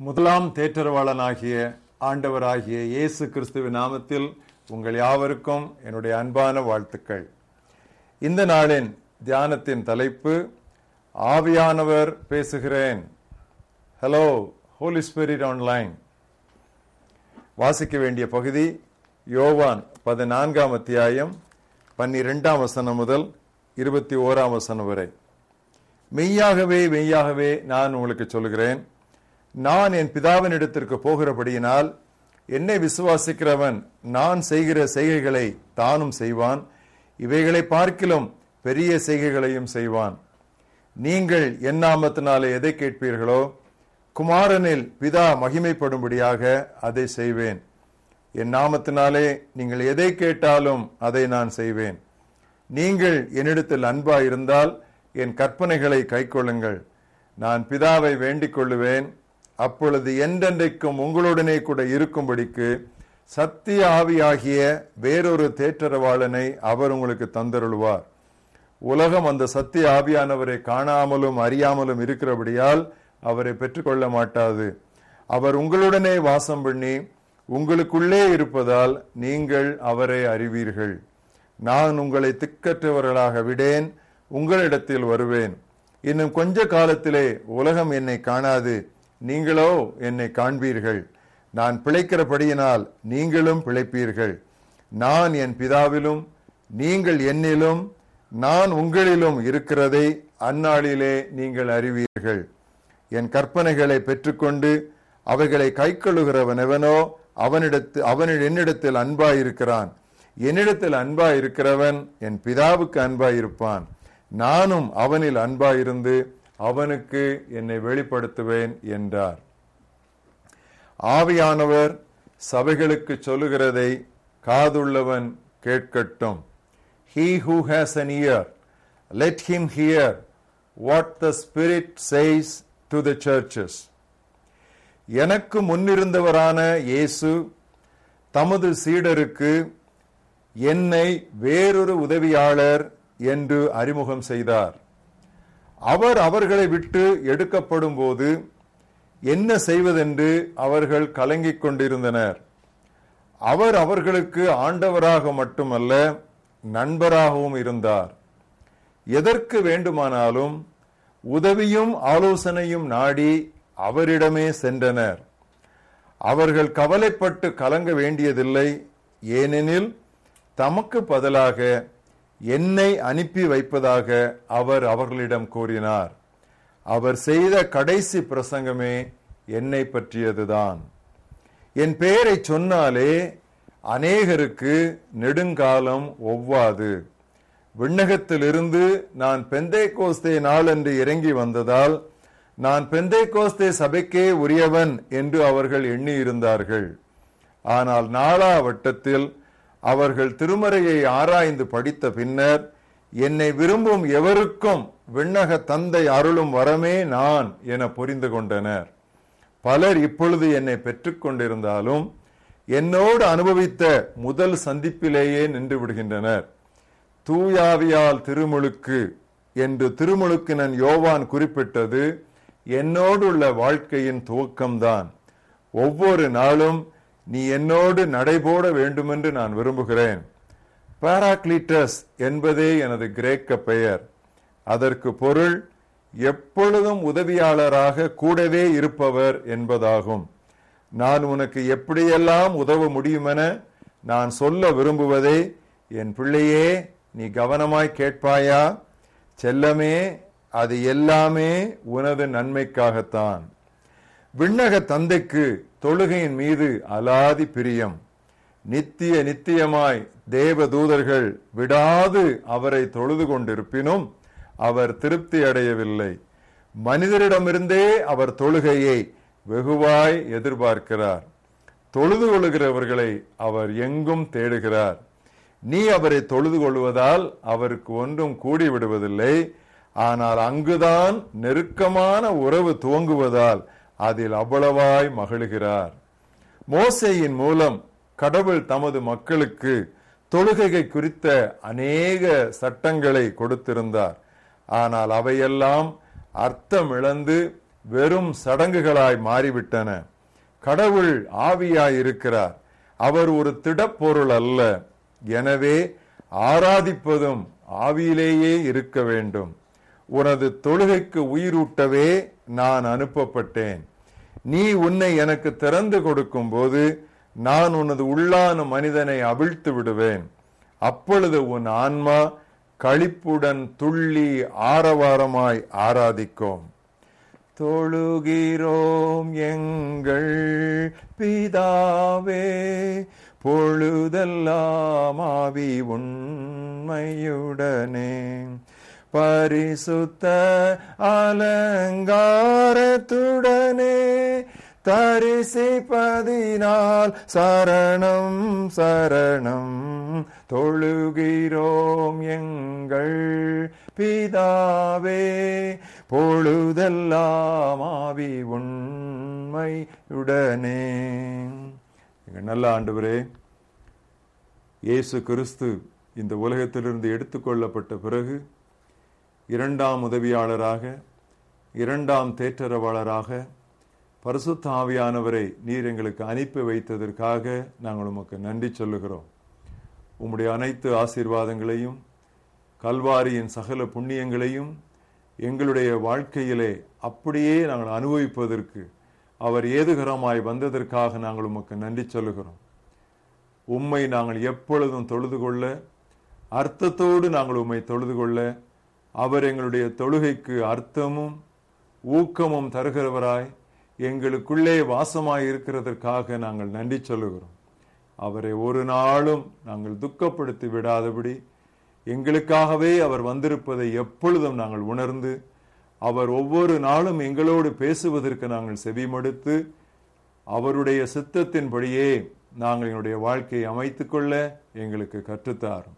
முதலாம் தேற்றரவாளனாகிய ஆண்டவராகிய இயேசு கிறிஸ்துவின் நாமத்தில் உங்கள் யாவருக்கும் என்னுடைய அன்பான வாழ்த்துக்கள். இந்த நாளின் தியானத்தின் தலைப்பு ஆவியானவர் பேசுகிறேன். ஹலோ ஹோலி ஸ்பிரிட் ஆன்லைன் வாசிக்க வேண்டிய பகுதி யோவான் பதினான்காம் அத்தியாயம் பன்னிரெண்டாம் வசனம் முதல் இருபத்தி ஓராம் வசனம் வரை. மெய்யாகவே மெய்யாகவே நான் உங்களுக்கு சொல்கிறேன். நான் என் பிதாவின் இடத்திற்கு போகிறபடியினால் என்னை விசுவாசிக்கிறவன் நான் செய்கிற செய்கைகளை தானும் செய்வான். இவைகளை பார்க்கிலும் பெரிய செய்கைகளையும் செய்வான். நீங்கள் என் நாமத்தினாலே எதை கேட்பீர்களோ குமாரனில் பிதா மகிமைப்படும்படியாக அதை செய்வேன். என் நாமத்தினாலே நீங்கள் எதை கேட்டாலும் அதை நான் செய்வேன். நீங்கள் என்னிடத்தில் அன்பா இருந்தால் என் கற்பனைகளை கைக்கொள்ளுங்கள். நான் பிதாவை வேண்டிக் கொள்ளுவேன். அப்பொழுது என்றென்றைக்கும் உங்களுடனே கூட இருக்கும்படிக்கு சத்திய ஆவியாகிய வேறொரு தேற்றரவாளனை அவர் உங்களுக்கு தந்தருள்வார். உலகம் அந்த சத்திய ஆவியானவரை காணாமலும் அறியாமலும் இருக்கிறபடியால் அவரை பெற்றுக்கொள்ள மாட்டாது. அவர் உங்களுடனே வாசம் பண்ணி உங்களுக்குள்ளே இருப்பதால் நீங்கள் அவரை அறிவீர்கள். நான் உங்களை திக்கற்றவர்களாக விடேன் உங்களிடத்தில் வருவேன். இன்னும் கொஞ்ச காலத்திலே உலகம் என்னை காணாது. நீங்களோ என்னை காண்பீர்கள். நான் பிழைக்கிறபடியினால் நீங்களும் பிழைப்பீர்கள். நான் என் பிதாவிலும் நீங்கள் என்னிலும் நான் உங்களிலும் இருக்கிறதை அந்நாளிலே நீங்கள் அறிவீர்கள். என் கற்பனைகளை பெற்றுக்கொண்டு அவைகளை கைக்கொள்ளுகிறவன் எவனோ அவனிடத்து அவனில் என்னிடத்தில் அன்பாயிருக்கிறான். என்னிடத்தில் அன்பாயிருக்கிறவன் என் பிதாவுக்கு அன்பாயிருப்பான். நானும் அவனில் அன்பாயிருந்து அவனுக்கு என்னை வெளிப்படுத்துவேன் என்றார். ஆவியானவர் சபைகளுக்கு சொல்லுகிறதை காதுள்ளவன் கேட்கட்டும். He who has an ear, let him hear what the Spirit says to the churches. எனக்கு முன்னிருந்தவரான இயேசு தமது சீடருக்கு என்னை வேறொரு உதவியாளர் என்று அறிமுகம் செய்தார். அவர் அவர்களை விட்டு எடுக்கப்படும் போது என்ன செய்வதென்று அவர்கள் கலங்கிக் கொண்டிருந்தனர். அவர் அவர்களுக்கு ஆண்டவராக மட்டுமல்ல நண்பராகவும் இருந்தார். எதற்கு வேண்டுமானாலும் உதவியும் ஆலோசனையும் நாடி அவரிடமே சென்றனர். அவர்கள் கவலைப்பட்டு கலங்க வேண்டியதில்லை ஏனெனில் தமக்கு பதிலாக என்னை அனுப்பி வைப்பதாக அவர் அவர்களிடம் கூறினார். அவர் செய்த கடைசி பிரசங்கமே என்னை பற்றியதுதான். என் பெயரை சொன்னாலே அநேகருக்கு நெடுங்காலம் ஒவ்வாது. விண்ணகத்திலிருந்து நான் பெந்தை கோஸ்தே நாளன்று இறங்கி வந்ததால் நான் பெந்தை கோஸ்தே சபைக்கே உரியவன் என்று அவர்கள் எண்ணியிருந்தார்கள். ஆனால் நாளா வட்டத்தில் அவர்கள் திருமறையை ஆராய்ந்து படித்த பின்னர் என்னை விரும்பும் எவருக்கும் விண்ணக தந்தை அருளும் வரமே நான் என புரிந்து கொண்டனர். பலர் இப்பொழுது என்னை பெற்றுக்கொண்டிருந்தாலும் என்னோடு அனுபவித்த முதல் சந்திப்பிலேயே நின்று விடுகின்றனர். தூயாவியால் திருமுழுக்கு என்று திருமுழுக்கினன் யோவான் குறிப்பிட்டது என்னோடுள்ள வாழ்க்கையின் துவக்கம்தான். ஒவ்வொரு நாளும் நீ என்னோடு நடைபோட வேண்டுமென்று நான் விரும்புகிறேன். பாராக்லீட்டஸ் என்பதே எனது கிரேக்க பெயர். அதற்கு பொருள் எப்பொழுதும் உதவியாளராக கூடவே இருப்பவர் என்பதாகும். நான் உனக்கு எப்படியெல்லாம் உதவ முடியுமென நான் சொல்ல விரும்புவதே என் பிள்ளையே நீ கவனமாய் கேட்பாயா? செல்லமே அது எல்லாமே உனது நன்மைக்காகத்தான். விண்ணக தந்தைக்கு தொழுகையின் மீது அலாதி பிரியம். நித்திய நித்தியமாய் தேவ தூதர்கள் விடாது அவரை தொழுது கொண்டிருப்பினும் அவர் திருப்தி அடையவில்லை. மனிதரிடமிருந்தே அவர் தொழுகையை வெகுவாய் எதிர்பார்க்கிறார். தொழுது கொள்ளுகிறவர்களை அவர் எங்கும் தேடுகிறார். நீ அவரை தொழுது கொள்வதால் அவருக்கு ஒன்றும் கூடிவிடுவதில்லை ஆனால் அங்குதான் நெருக்கமான உறவு துவங்குவதால் அதில் அவ்வளவாய் மகிழ்கிறார். மோசையின் மூலம் கடவுள் தமது மக்களுக்கு தொழுகை குறித்த அநேக சட்டங்களை கொடுத்திருந்தார். ஆனால் அவையெல்லாம் அர்த்தம் இழந்து வெறும் சடங்குகளாய் மாறிவிட்டன. கடவுள் ஆவியாய் இருக்கிறார் அவர் ஒரு திடப்பொருள் அல்ல. எனவே ஆராதிப்பதும் ஆவியிலேயே இருக்க வேண்டும். உனது தொழுகைக்கு உயிரூட்டவே நான் அனுப்பப்பட்டேன். நீ உன்னை எனக்கு திறந்து கொடுக்கும் போது நான் உனது உள்ளான மனிதனை அவிழ்த்து விடுவேன். அப்பொழுது உன் ஆன்மா களிப்புடன் துள்ளி ஆரவாரமாய் ஆராதிக்கும். தொழுகிறோம் எங்கள் பிதாவே பொழுதெல்லாம் ஆவி உண்மையுடனே. பரிசுத்த அலங்காரத்துடனே தரிசிப்பதினால் சரணம் சரணம். தொழுகிறோம் எங்கள் பிதாவே பொழுதெல்லாம் ஆவி உண்மையுடனே. எங்கள் நல்ல ஆண்டவரே இயேசு கிறிஸ்து இந்த உலகத்திலிருந்து எடுத்துக்கொள்ளப்பட்ட பிறகு இரண்டாம் உதவியாளராக இரண்டாம் தேற்றரவாளராக பரிசுத்த ஆவியானவரை நீர் எங்களுக்கு அனுப்பி வைத்ததற்காக நாங்கள் உமக்கு நன்றி சொல்லுகிறோம். உம்முடைய அனைத்து ஆசீர்வாதங்களையும் கல்வாரியின் சகல புண்ணியங்களையும் எங்களுடைய வாழ்க்கையிலே அப்படியே நாங்கள் அனுபவிப்பதற்கு அவர் ஏதுகரமாய் வந்ததற்காக நாங்கள் உமக்கு நன்றி சொல்லுகிறோம். உம்மை நாங்கள் எப்பொழுதும் தொழுது கொள்ள அர்த்தத்தோடு நாங்கள் உம்மை தொழுது கொள்ள அவர் எங்களுடைய தொழுகைக்கு அர்த்தமும் ஊக்கமும் தருகிறவராய் எங்களுக்குள்ளே வாசமாய் இருக்கிறதற்காக நாங்கள் நன்றி சொல்லுகிறோம். அவரை ஒரு நாளும் நாங்கள் துக்கப்படுத்தி விடாதபடி எங்களுக்காகவே அவர் வந்திருப்பதை எப்பொழுதும் நாங்கள் உணர்ந்து அவர் ஒவ்வொரு நாளும் எங்களோடு பேசுவதற்கு நாங்கள் செவிமடுத்து அவருடைய சித்தத்தின்படியே நாங்கள் எங்களுடைய வாழ்க்கையை அமைத்துக்கொள்ள எங்களுக்கு கற்றுத்தாரும்.